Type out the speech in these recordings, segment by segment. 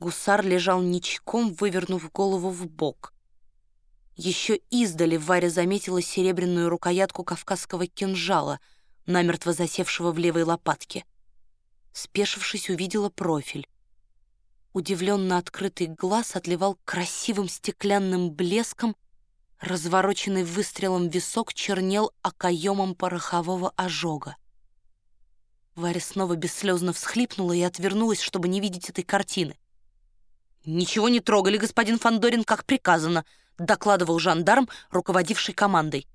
Гусар лежал ничком, вывернув голову в бок. Еще издали Варя заметила серебряную рукоятку кавказского кинжала, намертво засевшего в левой лопатке. Спешившись, увидела профиль. Удивленно открытый глаз отливал красивым стеклянным блеском, развороченный выстрелом висок чернел окоемом порохового ожога. Варя снова бесслезно всхлипнула и отвернулась, чтобы не видеть этой картины. «Ничего не трогали, господин Фандорин, как приказано», докладывал жандарм, руководивший командой.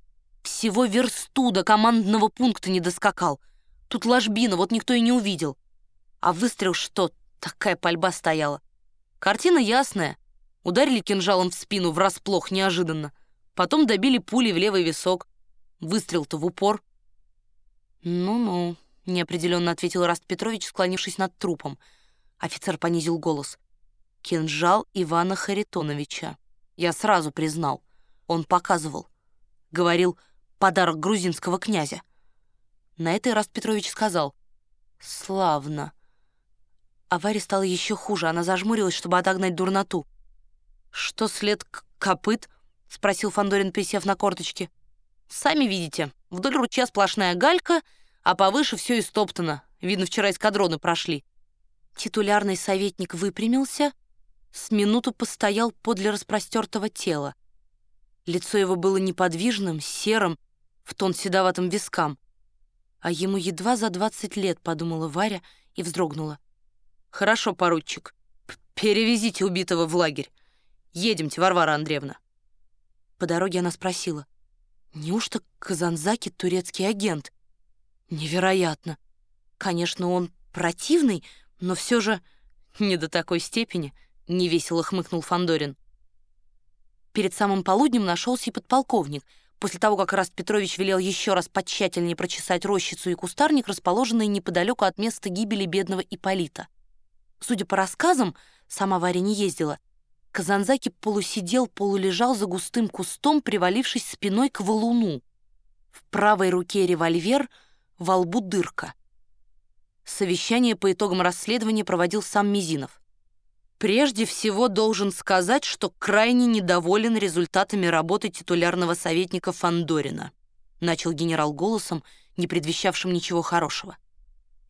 «Всего версту до командного пункта не доскакал. Тут ложбина, вот никто и не увидел. А выстрел что, такая пальба стояла. Картина ясная. Ударили кинжалом в спину врасплох неожиданно. Потом добили пули в левый висок. Выстрел-то в упор». «Ну-ну», — неопределенно ответил Раст Петрович, склонившись над трупом. Офицер понизил голос. «Кинжал Ивана Харитоновича. Я сразу признал. Он показывал. Говорил, подарок грузинского князя. На это Ираст Петрович сказал. «Славно». А Варе стало еще хуже. Она зажмурилась, чтобы отогнать дурноту. «Что след копыт?» — спросил Фандорин, присев на корточки. «Сами видите, вдоль ручья сплошная галька, а повыше все истоптано. Видно, вчера эскадроны прошли». Титулярный советник выпрямился, с минуту постоял подле распростертого тела. Лицо его было неподвижным, серым, в тон седоватым вискам. А ему едва за двадцать лет, подумала Варя и вздрогнула. «Хорошо, поручик, перевезите убитого в лагерь. Едемте, Варвара Андреевна». По дороге она спросила, «Неужто Казанзаки турецкий агент?» «Невероятно. Конечно, он противный, но все же не до такой степени». — невесело хмыкнул Фандорин. Перед самым полуднем нашелся и подполковник. После того, как Раст Петрович велел еще раз потщательнее прочесать рощицу и кустарник, расположенные неподалеку от места гибели бедного Иполита. Судя по рассказам, сама Варя не ездила. Казанзаки полусидел, полулежал за густым кустом, привалившись спиной к валуну. В правой руке револьвер, во лбу дырка. Совещание по итогам расследования проводил сам Мизинов. Прежде всего должен сказать, что крайне недоволен результатами работы титулярного советника Фандорина, начал генерал голосом, не предвещавшим ничего хорошего.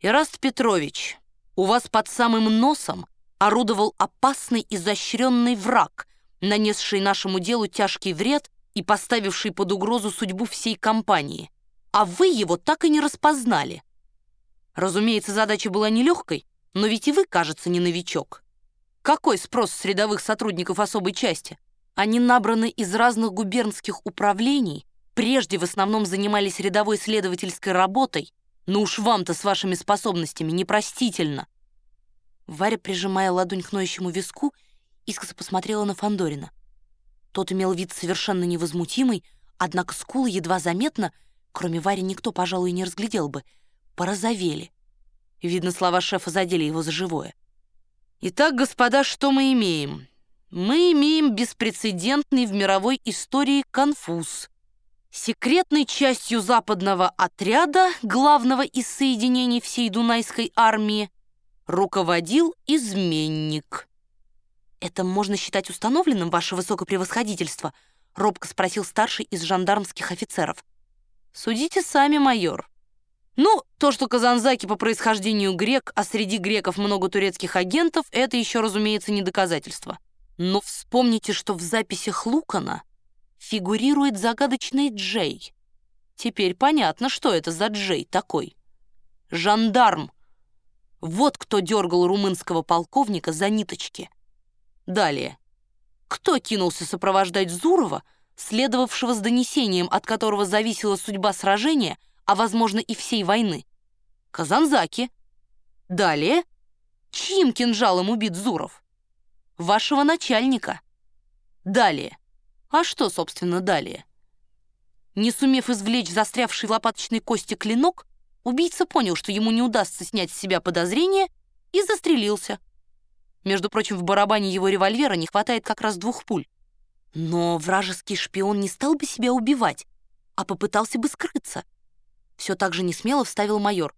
Ираст Петрович, у вас под самым носом орудовал опасный изощренный враг, нанесший нашему делу тяжкий вред и поставивший под угрозу судьбу всей компании. А вы его так и не распознали. Разумеется, задача была нелегкой, но ведь и вы, кажется, не новичок. Какой спрос с рядовых сотрудников особой части? Они набраны из разных губернских управлений, прежде в основном занимались рядовой следовательской работой, но уж вам-то с вашими способностями непростительно. Варя, прижимая ладонь к ноющему виску, искоса посмотрела на Фандорина. Тот имел вид совершенно невозмутимый, однако скулы едва заметно, кроме Вари никто, пожалуй, не разглядел бы, порозовели. Видно, слова шефа задели его за живое. Итак, господа, что мы имеем? Мы имеем беспрецедентный в мировой истории конфуз. Секретной частью западного отряда, главного из соединений всей Дунайской армии, руководил изменник. «Это можно считать установленным, ваше высокопревосходительство?» — робко спросил старший из жандармских офицеров. «Судите сами, майор. Ну, то, что Казанзаки по происхождению грек, а среди греков много турецких агентов, это еще, разумеется, не доказательство. Но вспомните, что в записях Лукана фигурирует загадочный Джей. Теперь понятно, что это за Джей такой. Жандарм. Вот кто дергал румынского полковника за ниточки. Далее. Кто кинулся сопровождать Зурова, следовавшего с донесением, от которого зависела судьба сражения, а, возможно, и всей войны. Казанзаки. Далее. Чьим кинжалом убит Зуров? Вашего начальника. Далее. А что, собственно, далее? Не сумев извлечь застрявший лопаточной кости клинок, убийца понял, что ему не удастся снять с себя подозрения, и застрелился. Между прочим, в барабане его револьвера не хватает как раз двух пуль. Но вражеский шпион не стал бы себя убивать, а попытался бы скрыться. Все так же несмело вставил майор.